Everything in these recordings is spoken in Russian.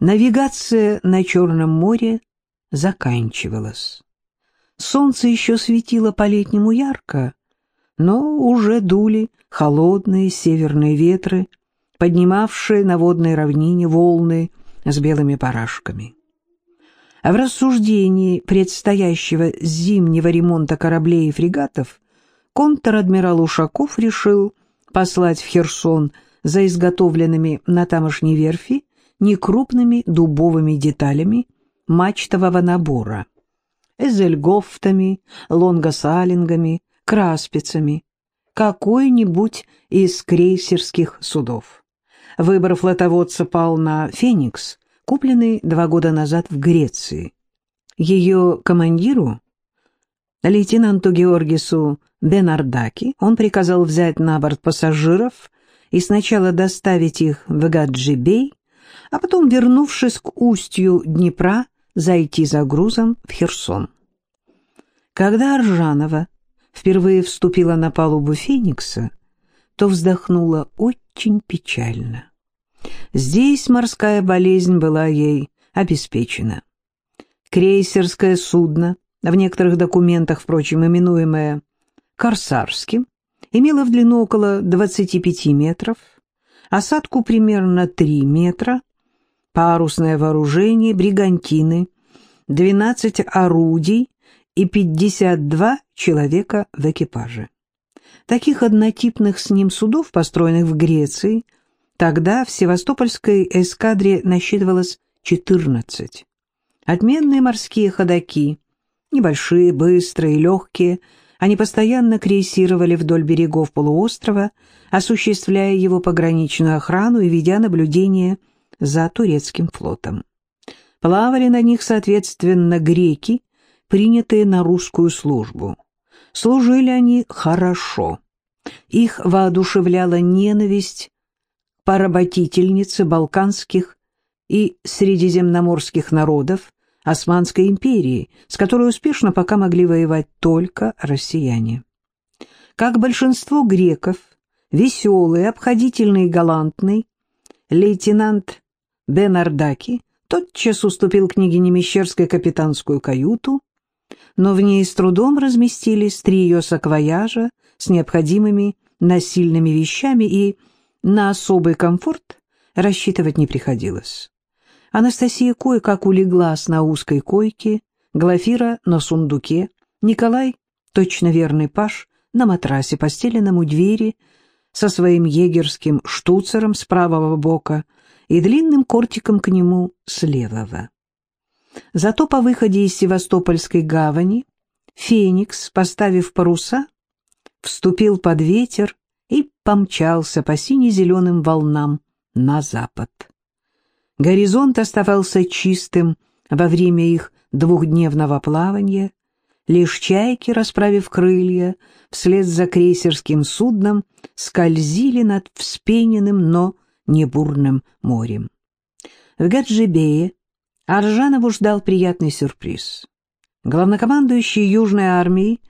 Навигация на Черном море заканчивалась. Солнце еще светило по-летнему ярко, но уже дули холодные северные ветры, поднимавшие на водной равнине волны с белыми парашками. А в рассуждении предстоящего зимнего ремонта кораблей и фрегатов контр-адмирал Ушаков решил послать в Херсон за изготовленными на тамошней верфи некрупными дубовыми деталями мачтового набора, эзельгофтами, лонгосалингами, краспицами, какой-нибудь из крейсерских судов. Выбор флотоводца пал на «Феникс», купленный два года назад в Греции. Ее командиру, лейтенанту Георгису Бенардаки, он приказал взять на борт пассажиров и сначала доставить их в Гаджибей, а потом, вернувшись к устью Днепра, зайти за грузом в Херсон. Когда Аржанова впервые вступила на палубу Феникса, то вздохнула очень печально. Здесь морская болезнь была ей обеспечена. Крейсерское судно, в некоторых документах, впрочем, именуемое «Корсарским», имело в длину около 25 метров, осадку примерно 3 метра, парусное вооружение, бригантины, 12 орудий и 52 человека в экипаже. Таких однотипных с ним судов, построенных в Греции, тогда в Севастопольской эскадре насчитывалось 14. Отменные морские ходаки, небольшие, быстрые, легкие, они постоянно крейсировали вдоль берегов полуострова, осуществляя его пограничную охрану и ведя наблюдение за турецким флотом. Плавали на них, соответственно, греки, принятые на русскую службу. Служили они хорошо. Их воодушевляла ненависть поработительницы балканских и средиземноморских народов Османской империи, с которой успешно пока могли воевать только россияне. Как большинство греков, веселый, обходительный и галантный, лейтенант Бенардаки тотчас уступил княгине Мещерской капитанскую каюту, но в ней с трудом разместились три ее саквояжа с необходимыми насильными вещами, и на особый комфорт рассчитывать не приходилось. Анастасия кое-как улеглась на узкой койке, Глафира на сундуке, Николай, точно верный паш, на матрасе, постеленном у двери, со своим егерским штуцером с правого бока и длинным кортиком к нему с левого. Зато по выходе из Севастопольской гавани Феникс, поставив паруса, вступил под ветер и помчался по сине-зеленым волнам на запад. Горизонт оставался чистым во время их двухдневного плавания, лишь чайки, расправив крылья, вслед за крейсерским судном скользили над вспененным, но не бурным морем. В Гаджибее Аржанову ждал приятный сюрприз. Главнокомандующий Южной армии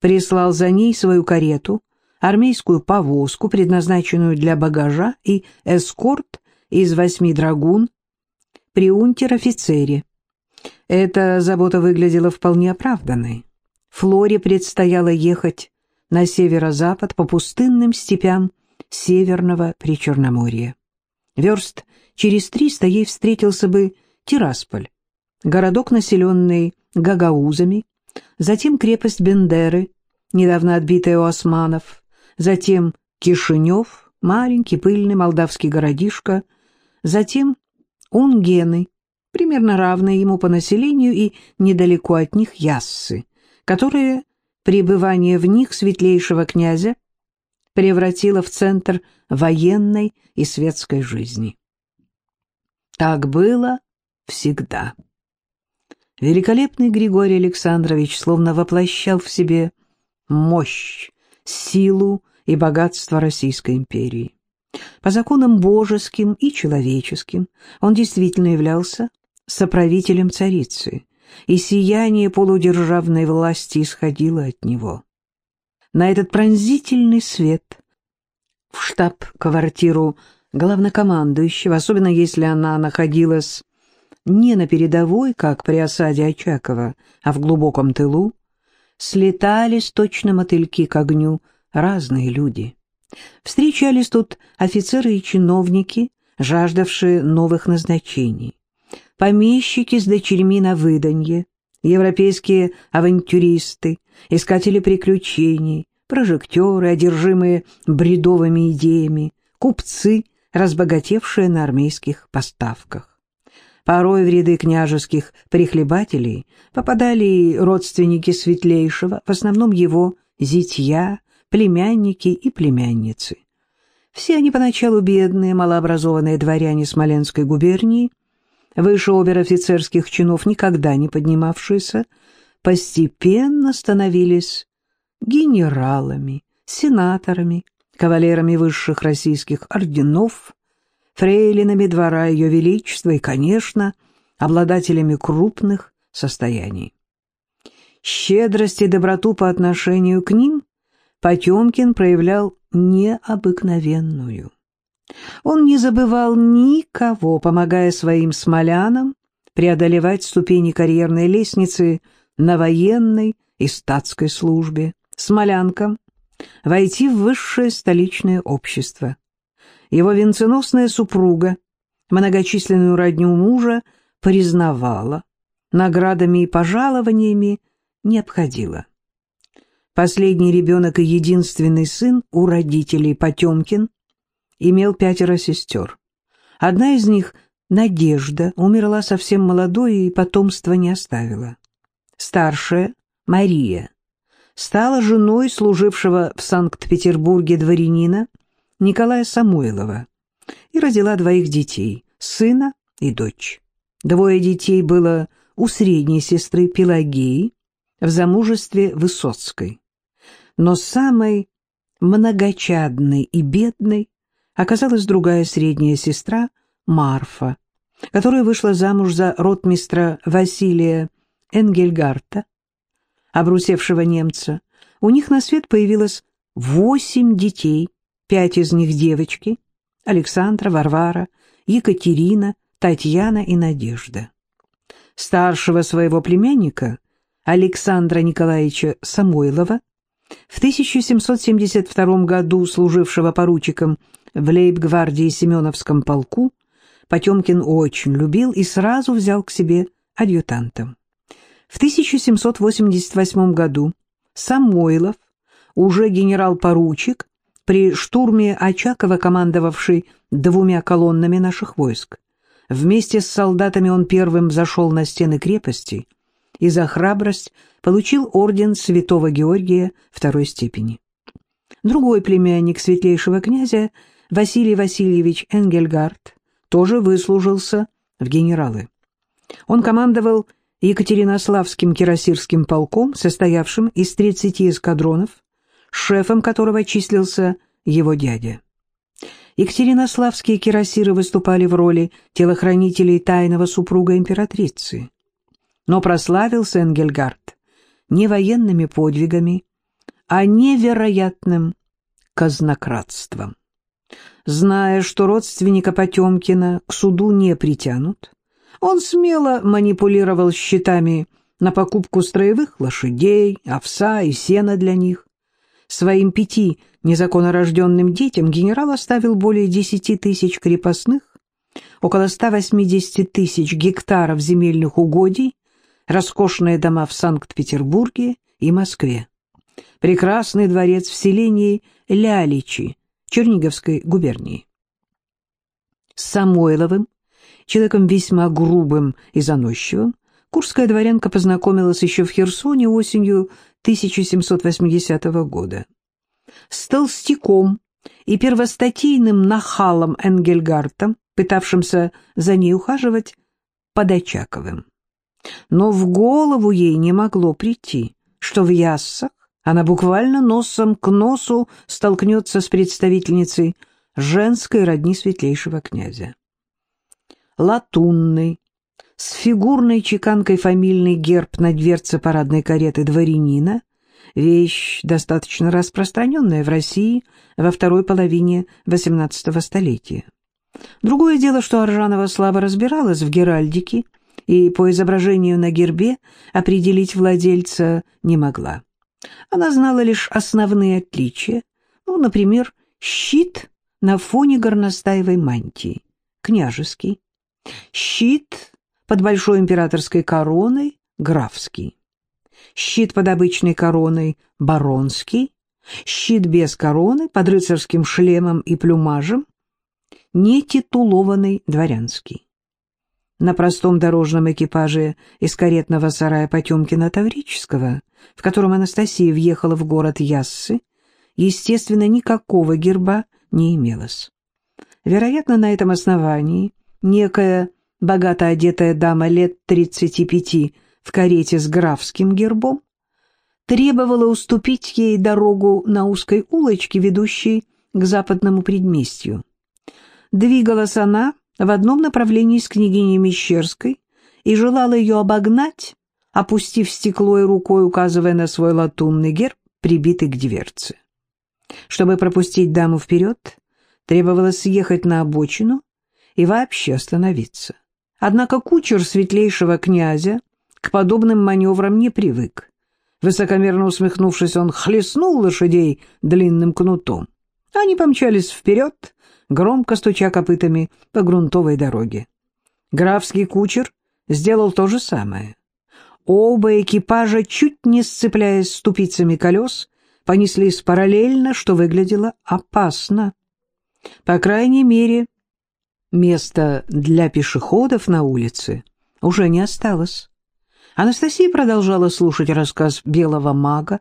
прислал за ней свою карету, армейскую повозку, предназначенную для багажа, и эскорт из восьми драгун при унтер-офицере. Эта забота выглядела вполне оправданной. Флоре предстояло ехать на северо-запад по пустынным степям Северного Причерноморья. Верст через триста ей встретился бы Тирасполь, городок, населенный гагаузами, затем крепость Бендеры, недавно отбитая у османов, затем Кишинев, маленький пыльный молдавский городишко, затем Унгены, примерно равные ему по населению и недалеко от них Яссы, которые пребывание в них светлейшего князя превратило в центр военной и светской жизни. Так было всегда. Великолепный Григорий Александрович словно воплощал в себе мощь, силу и богатство Российской империи. По законам божеским и человеческим он действительно являлся соправителем царицы, и сияние полудержавной власти исходило от него. На этот пронзительный свет в штаб-квартиру главнокомандующего, особенно если она находилась не на передовой, как при осаде Очакова, а в глубоком тылу, слетались точно мотыльки к огню разные люди. Встречались тут офицеры и чиновники, жаждавшие новых назначений, помещики с дочерьми на выданье, европейские авантюристы, искатели приключений, прожектеры, одержимые бредовыми идеями, купцы, разбогатевшие на армейских поставках. Порой в ряды княжеских прихлебателей попадали родственники Светлейшего, в основном его зятья, племянники и племянницы. Все они поначалу бедные, малообразованные дворяне Смоленской губернии, выше обер-офицерских чинов никогда не поднимавшиеся, постепенно становились генералами, сенаторами, кавалерами высших российских орденов, фрейлинами двора Ее Величества и, конечно, обладателями крупных состояний. Щедрость и доброту по отношению к ним Потемкин проявлял необыкновенную. Он не забывал никого, помогая своим смолянам преодолевать ступени карьерной лестницы на военной и статской службе, смолянкам войти в высшее столичное общество. Его венценосная супруга, многочисленную родню мужа, признавала, наградами и пожалованиями не обходила. Последний ребенок и единственный сын у родителей Потемкин имел пятеро сестер. Одна из них, Надежда, умерла совсем молодой и потомства не оставила. Старшая, Мария, стала женой служившего в Санкт-Петербурге дворянина Николая Самойлова и родила двоих детей, сына и дочь. Двое детей было у средней сестры Пелагеи в замужестве Высоцкой. Но самой многочадной и бедной оказалась другая средняя сестра Марфа, которая вышла замуж за ротмистра Василия Энгельгарта, обрусевшего немца. У них на свет появилось восемь детей, Пять из них девочки — Александра, Варвара, Екатерина, Татьяна и Надежда. Старшего своего племянника, Александра Николаевича Самойлова, в 1772 году служившего поручиком в лейб-гвардии Семеновском полку, Потемкин очень любил и сразу взял к себе адъютантом. В 1788 году Самойлов, уже генерал-поручик, при штурме Очакова, командовавший двумя колоннами наших войск. Вместе с солдатами он первым зашел на стены крепости и за храбрость получил орден святого Георгия второй степени. Другой племянник светлейшего князя, Василий Васильевич Энгельгард, тоже выслужился в генералы. Он командовал Екатеринославским кирасирским полком, состоявшим из 30 эскадронов, шефом которого числился его дядя. Екатеринославские кирасиры выступали в роли телохранителей тайного супруга императрицы. Но прославился Энгельгард не военными подвигами, а невероятным казнократством. Зная, что родственника Потемкина к суду не притянут, он смело манипулировал счетами на покупку строевых лошадей, овса и сена для них, Своим пяти незаконнорожденным детям генерал оставил более десяти тысяч крепостных, около 180 тысяч гектаров земельных угодий, роскошные дома в Санкт-Петербурге и Москве, прекрасный дворец в селении Ляличи, Черниговской губернии. С Самойловым, человеком весьма грубым и заносчивым, Курская дворянка познакомилась еще в Херсоне осенью 1780 года. С толстяком и первостатейным нахалом Энгельгартом, пытавшимся за ней ухаживать, Подочаковым. Но в голову ей не могло прийти, что в Яссах она буквально носом к носу столкнется с представительницей женской родни светлейшего князя. Латунный, с фигурной чеканкой фамильный герб на дверце парадной кареты дворянина, вещь достаточно распространенная в России во второй половине XVIII столетия. Другое дело, что Аржанова слабо разбиралась в геральдике и по изображению на гербе определить владельца не могла. Она знала лишь основные отличия, ну, например, щит на фоне горностаевой мантии, княжеский, щит под большой императорской короной, графский, щит под обычной короной, баронский, щит без короны, под рыцарским шлемом и плюмажем, нетитулованный дворянский. На простом дорожном экипаже из каретного сарая Потемкина-Таврического, в котором Анастасия въехала в город Яссы, естественно, никакого герба не имелось. Вероятно, на этом основании некая богато одетая дама лет 35 в карете с графским гербом требовала уступить ей дорогу на узкой улочке, ведущей к западному предместью. Двигалась она в одном направлении с княгиней Мещерской и желала ее обогнать, опустив стекло и рукой, указывая на свой латунный герб, прибитый к дверце. Чтобы пропустить даму вперед, требовалось съехать на обочину и вообще остановиться. Однако кучер светлейшего князя к подобным маневрам не привык. Высокомерно усмехнувшись, он хлестнул лошадей длинным кнутом. Они помчались вперед, громко стуча копытами по грунтовой дороге. Графский кучер сделал то же самое. Оба экипажа, чуть не сцепляясь ступицами колес, понеслись параллельно, что выглядело опасно. По крайней мере, места для пешеходов на улице уже не осталось. Анастасия продолжала слушать рассказ белого мага,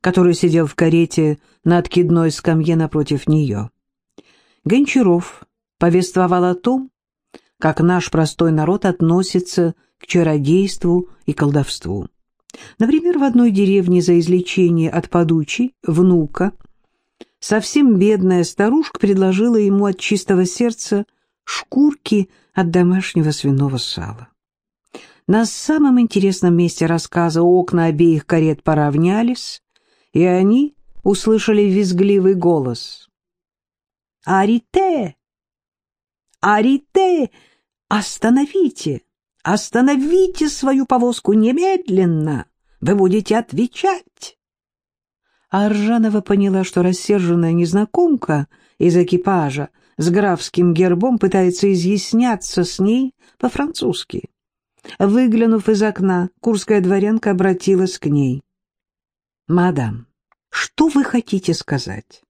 который сидел в карете на откидной скамье напротив нее. Гончаров повествовал о том, как наш простой народ относится к чародейству и колдовству. Например, в одной деревне за излечение от подучи внука совсем бедная старушка предложила ему от чистого сердца шкурки от домашнего свиного сала. На самом интересном месте рассказа окна обеих карет поравнялись, и они услышали визгливый голос. «Арите! Арите! Остановите! Остановите свою повозку немедленно! Вы будете отвечать!» Аржанова поняла, что рассерженная незнакомка из экипажа с графским гербом пытается изъясняться с ней по-французски. Выглянув из окна, курская дворянка обратилась к ней. «Мадам, что вы хотите сказать?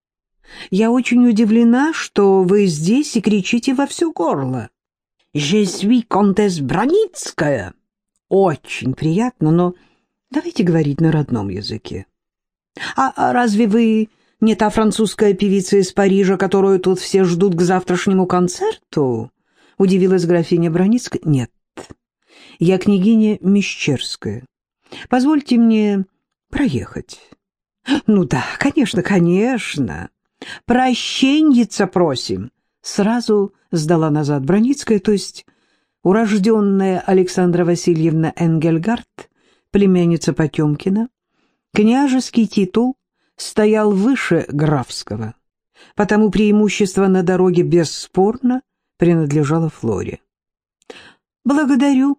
Я очень удивлена, что вы здесь и кричите во все горло. «Je suis comtesse Броницкая!» Очень приятно, но давайте говорить на родном языке. «А, а разве вы не та французская певица из Парижа, которую тут все ждут к завтрашнему концерту?» — удивилась графиня Броницкая. «Нет, я княгиня Мещерская. Позвольте мне проехать». «Ну да, конечно, конечно. Прощеньица просим». Сразу сдала назад Броницкая, то есть урожденная Александра Васильевна Энгельгард, племянница Потемкина, княжеский титул стоял выше графского, потому преимущество на дороге бесспорно принадлежало Флоре. «Благодарю,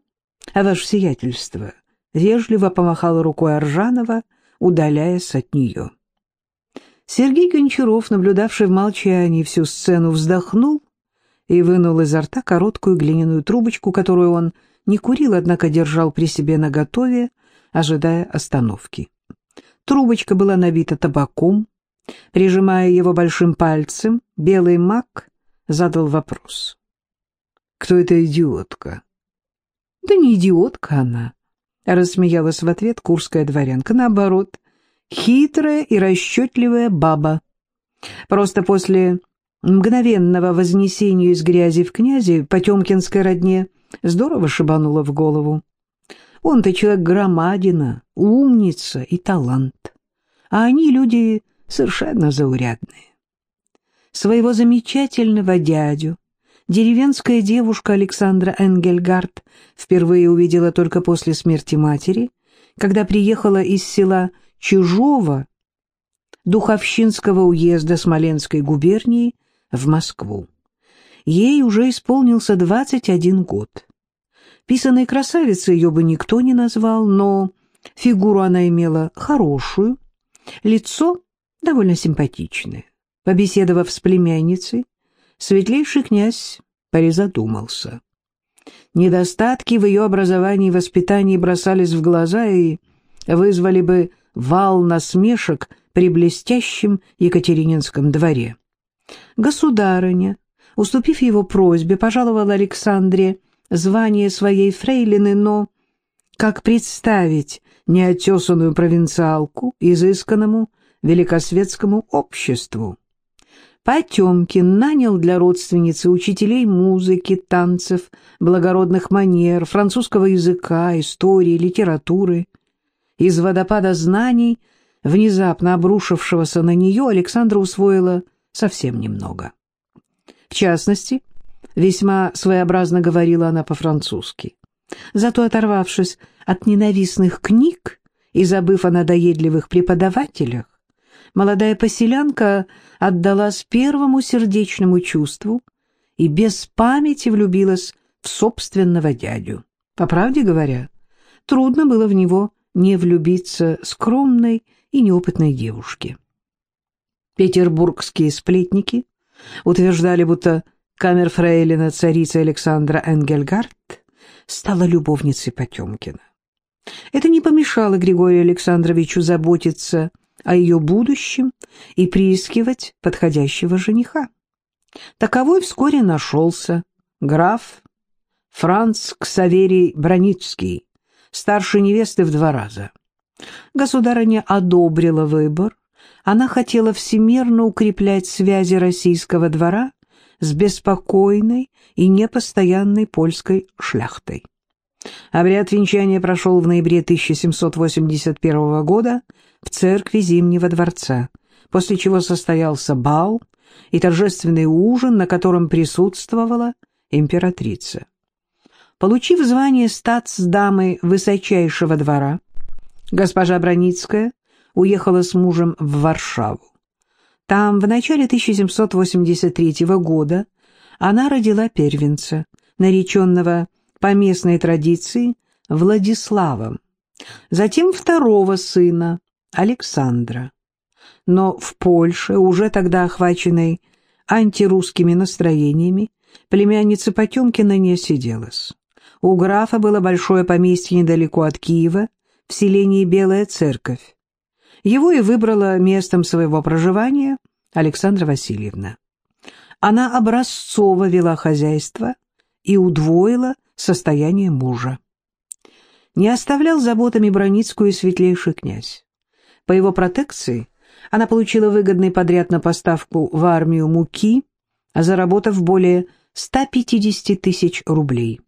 ваше сиятельство», — вежливо помахала рукой Аржанова, удаляясь от нее. Сергей Гончаров, наблюдавший в молчании всю сцену, вздохнул и вынул изо рта короткую глиняную трубочку, которую он не курил, однако держал при себе наготове, ожидая остановки. Трубочка была набита табаком. Прижимая его большим пальцем, белый маг задал вопрос. «Кто эта идиотка?» «Да не идиотка она», — рассмеялась в ответ курская дворянка. «Наоборот, хитрая и расчетливая баба. Просто после мгновенного вознесения из грязи в князи Потемкинской родне здорово шибануло в голову. Он-то человек громадина, умница и талант. А они люди совершенно заурядные. Своего замечательного дядю деревенская девушка Александра Энгельгард впервые увидела только после смерти матери, когда приехала из села Чужого Духовщинского уезда Смоленской губернии в Москву. Ей уже исполнился 21 год. Писаной красавицей ее бы никто не назвал, но фигуру она имела хорошую, лицо довольно симпатичное. Побеседовав с племянницей, светлейший князь призадумался. Недостатки в ее образовании и воспитании бросались в глаза и вызвали бы вал насмешек при блестящем Екатерининском дворе. Государыня, уступив его просьбе, пожаловала Александре звание своей фрейлины, но как представить неотесанную провинциалку изысканному великосветскому обществу? Потемкин нанял для родственницы учителей музыки, танцев, благородных манер, французского языка, истории, литературы. Из водопада знаний, внезапно обрушившегося на нее, Александра усвоила совсем немного. В частности, весьма своеобразно говорила она по-французски. Зато оторвавшись от ненавистных книг и забыв о надоедливых преподавателях, молодая поселянка отдалась первому сердечному чувству и без памяти влюбилась в собственного дядю. По правде говоря, трудно было в него не влюбиться скромной и неопытной девушке. Петербургские сплетники утверждали, будто камерфрейлина царицы Александра Энгельгард стала любовницей Потемкина. Это не помешало Григорию Александровичу заботиться о ее будущем и приискивать подходящего жениха. Таковой вскоре нашелся граф Франц Ксаверий Броницкий, старше невесты в два раза. Государыня одобрила выбор, она хотела всемирно укреплять связи российского двора с беспокойной и непостоянной польской шляхтой. Обряд венчания прошел в ноябре 1781 года в церкви Зимнего дворца, после чего состоялся бал и торжественный ужин, на котором присутствовала императрица. Получив звание статс-дамы высочайшего двора, госпожа Броницкая уехала с мужем в Варшаву. Там в начале 1783 года она родила первенца, нареченного по местной традиции Владиславом, затем второго сына, Александра. Но в Польше, уже тогда охваченной антирусскими настроениями, племянница Потемкина не сиделась. У графа было большое поместье недалеко от Киева, в селении Белая Церковь. Его и выбрала местом своего проживания Александра Васильевна. Она образцово вела хозяйство и удвоила состояние мужа. Не оставлял заботами Броницкую и светлейший князь. По его протекции она получила выгодный подряд на поставку в армию муки, заработав более 150 тысяч рублей.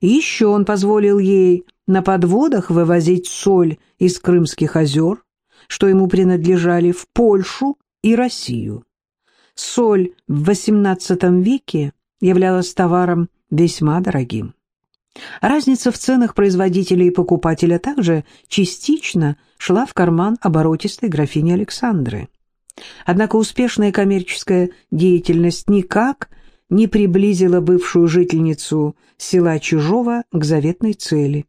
Еще он позволил ей на подводах вывозить соль из Крымских озер, что ему принадлежали, в Польшу и Россию. Соль в XVIII веке являлась товаром весьма дорогим. Разница в ценах производителя и покупателя также частично шла в карман оборотистой графини Александры. Однако успешная коммерческая деятельность никак не приблизила бывшую жительницу села Чужого к заветной цели.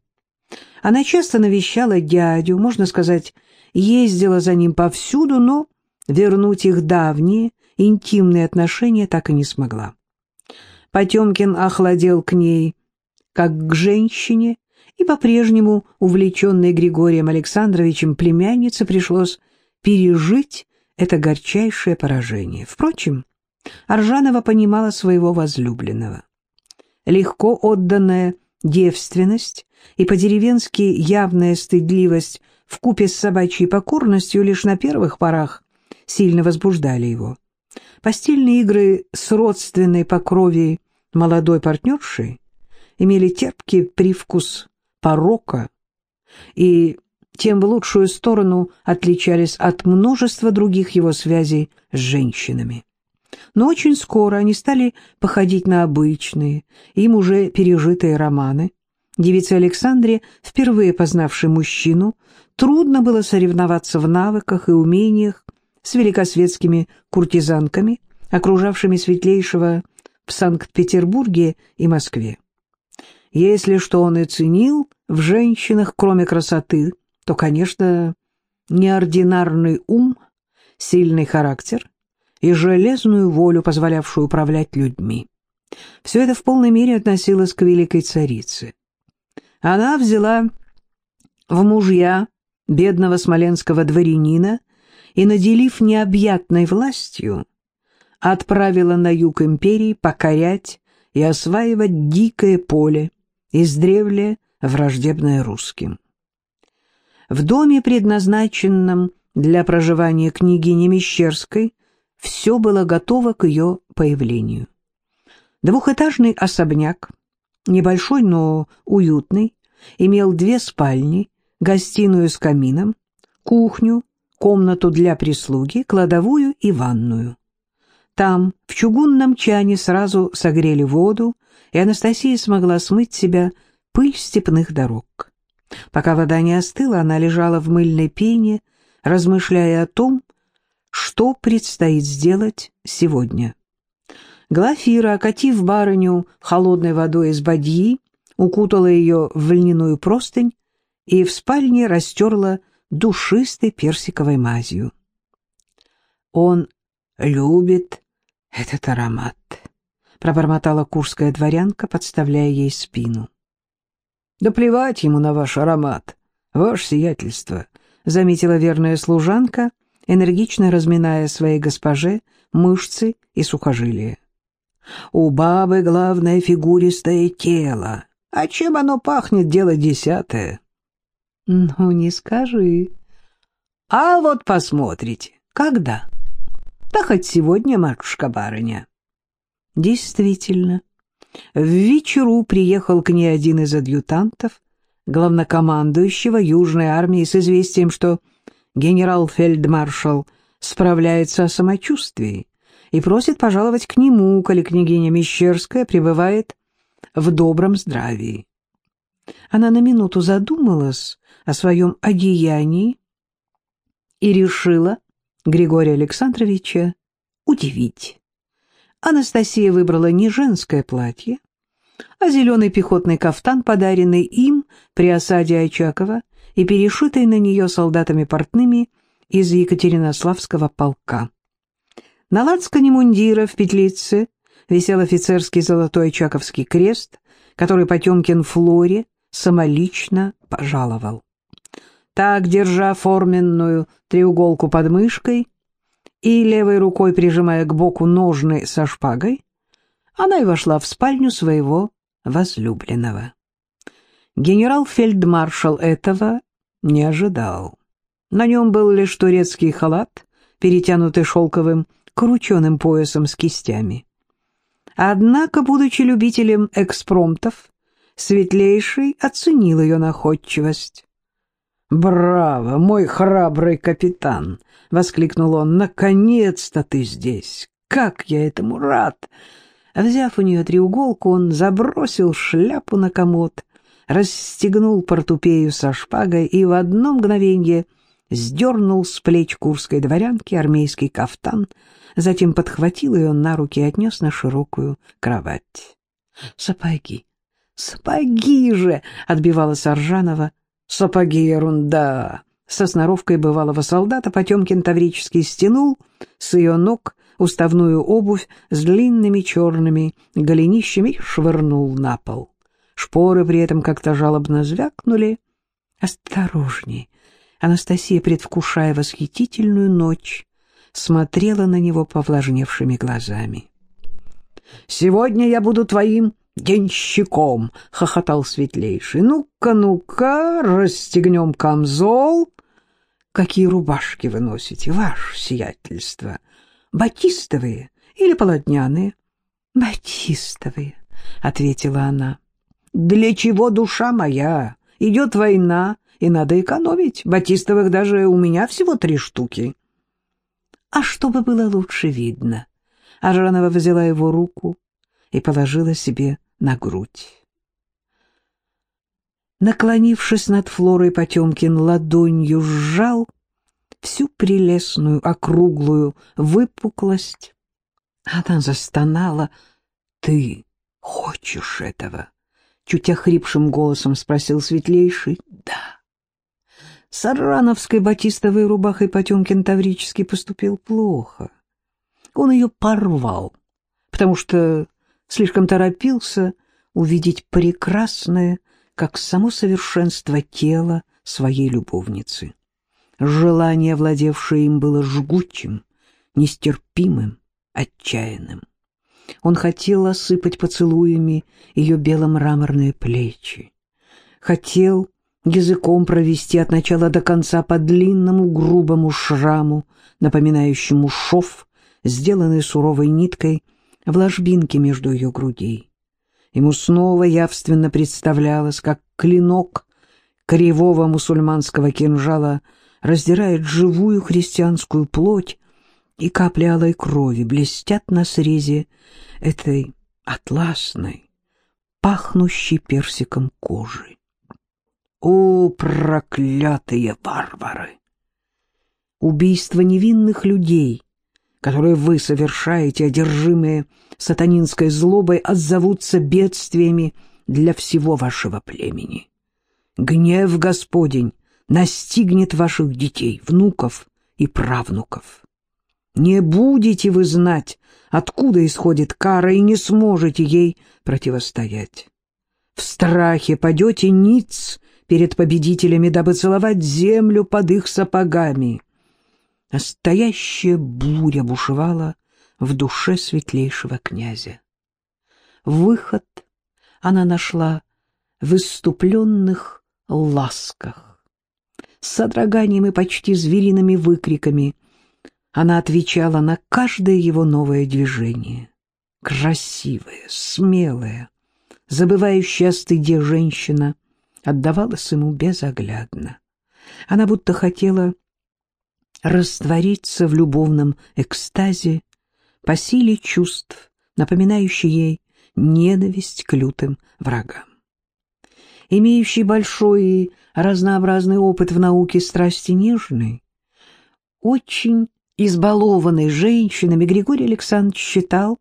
Она часто навещала дядю, можно сказать, ездила за ним повсюду, но вернуть их давние интимные отношения так и не смогла. Потемкин охладел к ней, как к женщине, и по-прежнему увлеченной Григорием Александровичем племяннице пришлось пережить это горчайшее поражение. Впрочем, Аржанова понимала своего возлюбленного. Легко отданная девственность и по-деревенски явная стыдливость в купе с собачьей покорностью лишь на первых порах сильно возбуждали его. Постельные игры с родственной по крови молодой партнершей имели терпкий привкус порока и тем в лучшую сторону отличались от множества других его связей с женщинами. Но очень скоро они стали походить на обычные, им уже пережитые романы. Девице Александре, впервые познавшей мужчину, трудно было соревноваться в навыках и умениях с великосветскими куртизанками, окружавшими светлейшего в Санкт-Петербурге и Москве. Если что он и ценил в женщинах, кроме красоты, то, конечно, неординарный ум, сильный характер и железную волю, позволявшую управлять людьми. Все это в полной мере относилось к великой царице. Она взяла в мужья бедного смоленского дворянина и, наделив необъятной властью, отправила на юг империи покорять и осваивать дикое поле, издревле враждебное русским. В доме, предназначенном для проживания княгини Мещерской, все было готово к ее появлению. Двухэтажный особняк, небольшой, но уютный, имел две спальни, гостиную с камином, кухню, комнату для прислуги, кладовую и ванную. Там, в чугунном чане, сразу согрели воду, и Анастасия смогла смыть себя пыль степных дорог. Пока вода не остыла, она лежала в мыльной пене, размышляя о том, что предстоит сделать сегодня. Глафира, окатив барыню холодной водой из бадьи, укутала ее в льняную простынь и в спальне растерла душистой персиковой мазью. «Он любит этот аромат», — пробормотала курская дворянка, подставляя ей спину. «Да плевать ему на ваш аромат, ваше сиятельство», — заметила верная служанка, энергично разминая своей госпоже мышцы и сухожилия. «У бабы главное фигуристое тело, а чем оно пахнет, дело десятое». «Ну, не скажи». «А вот посмотрите, когда?» «Да хоть сегодня, матушка-барыня». Действительно, в вечеру приехал к ней один из адъютантов, главнокомандующего Южной армии, с известием, что генерал-фельдмаршал справляется о самочувствии и просит пожаловать к нему, коли княгиня Мещерская пребывает в добром здравии. Она на минуту задумалась о своем одеянии и решила Григория Александровича удивить. Анастасия выбрала не женское платье, а зеленый пехотный кафтан, подаренный им при осаде Очакова и перешитый на нее солдатами-портными из Екатеринославского полка. На лацкане мундира в петлице висел офицерский золотой Очаковский крест, который Потемкин Флоре самолично пожаловал. Так, держа форменную треуголку под мышкой, и левой рукой прижимая к боку ножны со шпагой, она и вошла в спальню своего возлюбленного. Генерал-фельдмаршал этого не ожидал. На нем был лишь турецкий халат, перетянутый шелковым крученым поясом с кистями. Однако, будучи любителем экспромтов, Светлейший оценил ее находчивость. «Браво, мой храбрый капитан!» — воскликнул он. «Наконец-то ты здесь! Как я этому рад!» Взяв у нее треуголку, он забросил шляпу на комод, расстегнул портупею со шпагой и в одно мгновенье сдернул с плеч курской дворянки армейский кафтан, затем подхватил ее на руки и отнес на широкую кровать. «Сапоги! Сапоги же! — отбивалась Аржанова. Сапоги ерунда! Со сноровкой бывалого солдата Потемкин Таврический стянул с ее ног уставную обувь с длинными черными голенищами швырнул на пол. Шпоры при этом как-то жалобно звякнули. «Осторожней!» Анастасия, предвкушая восхитительную ночь, смотрела на него повлажневшими глазами. «Сегодня я буду твоим денщиком, — хохотал светлейший. — Ну-ка, ну-ка, расстегнем камзол. — Какие рубашки вы носите, ваше сиятельство? Батистовые или полотняные? — Батистовые, — ответила она. — Для чего душа моя? Идет война, и надо экономить. Батистовых даже у меня всего три штуки. — А чтобы было лучше видно? Ажранова взяла его руку и положила себе на грудь. Наклонившись над Флорой, Потемкин ладонью сжал всю прелестную округлую выпуклость. Она застонала. «Ты хочешь этого?» чуть охрипшим голосом спросил Светлейший. Да. С арановской батистовой рубахой Потемкин Таврический поступил плохо. Он ее порвал, потому что слишком торопился увидеть прекрасное, как само совершенство тела своей любовницы. Желание, владевшее им, было жгучим, нестерпимым, отчаянным. Он хотел осыпать поцелуями ее бело-мраморные плечи. Хотел языком провести от начала до конца по длинному грубому шраму, напоминающему шов, сделанный суровой ниткой в ложбинке между ее грудей. Ему снова явственно представлялось, как клинок кривого мусульманского кинжала раздирает живую христианскую плоть, и капли алой крови блестят на срезе этой атласной, пахнущей персиком кожи. О, проклятые варвары! Убийство невинных людей, которые вы совершаете, одержимые сатанинской злобой, отзовутся бедствиями для всего вашего племени. Гнев Господень настигнет ваших детей, внуков и правнуков. Не будете вы знать, откуда исходит кара, и не сможете ей противостоять. В страхе падете ниц перед победителями, дабы целовать землю под их сапогами. Настоящая буря бушевала в душе светлейшего князя. Выход она нашла в иступленных ласках. С содроганием и почти звериными выкриками она отвечала на каждое его новое движение. Красивая, смелая, забывающая о стыде женщина отдавалась ему безоглядно. Она будто хотела раствориться в любовном экстазе по силе чувств, напоминающей ей ненависть к лютым врагам. Имеющий большой и разнообразный опыт в науке страсти нежной, очень избалованный женщинами, Григорий Александрович считал,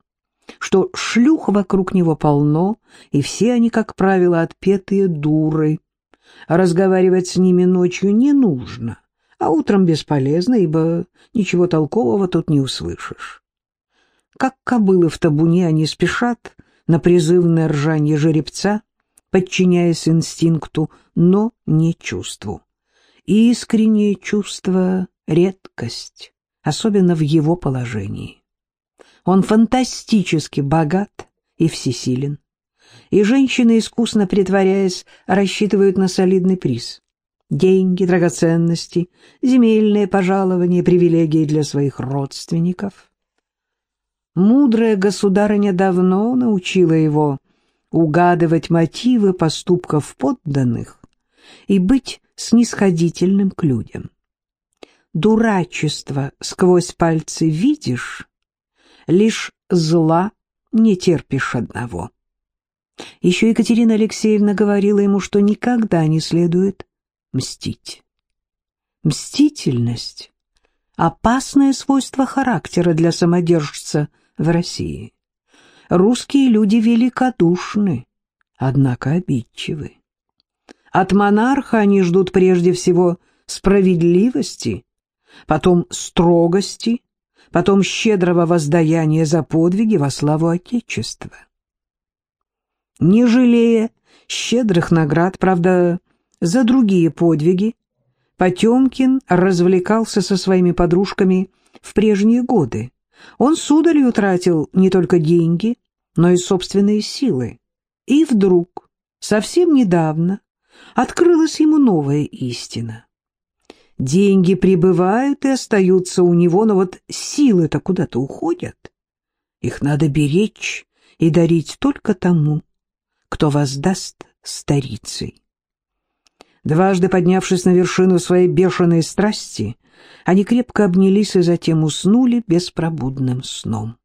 что шлюх вокруг него полно, и все они, как правило, отпетые дуры. Разговаривать с ними ночью не нужно, а утром бесполезно, ибо ничего толкового тут не услышишь. Как кобылы в табуне они спешат на призывное ржанье жеребца, подчиняясь инстинкту, но не чувству. Искреннее чувство — редкость, особенно в его положении. Он фантастически богат и всесилен, и женщины, искусно притворяясь, рассчитывают на солидный приз деньги, драгоценности, земельные пожалования, привилегии для своих родственников. Мудрая государыня давно научила его угадывать мотивы поступков подданных и быть снисходительным к людям. Дурачество сквозь пальцы видишь, лишь зла не терпишь одного. Еще Екатерина Алексеевна говорила ему, что никогда не следует мстить. Мстительность — опасное свойство характера для самодержца в России. Русские люди великодушны, однако обидчивы. От монарха они ждут прежде всего справедливости, потом строгости, потом щедрого воздаяния за подвиги во славу Отечества. Не жалея щедрых наград, правда, за другие подвиги Потемкин развлекался со своими подружками в прежние годы. Он сударью тратил не только деньги, но и собственные силы. И вдруг, совсем недавно, открылась ему новая истина. Деньги прибывают и остаются у него, но вот силы-то куда-то уходят. Их надо беречь и дарить только тому, кто воздаст старицей. Дважды поднявшись на вершину своей бешеной страсти, они крепко обнялись и затем уснули беспробудным сном.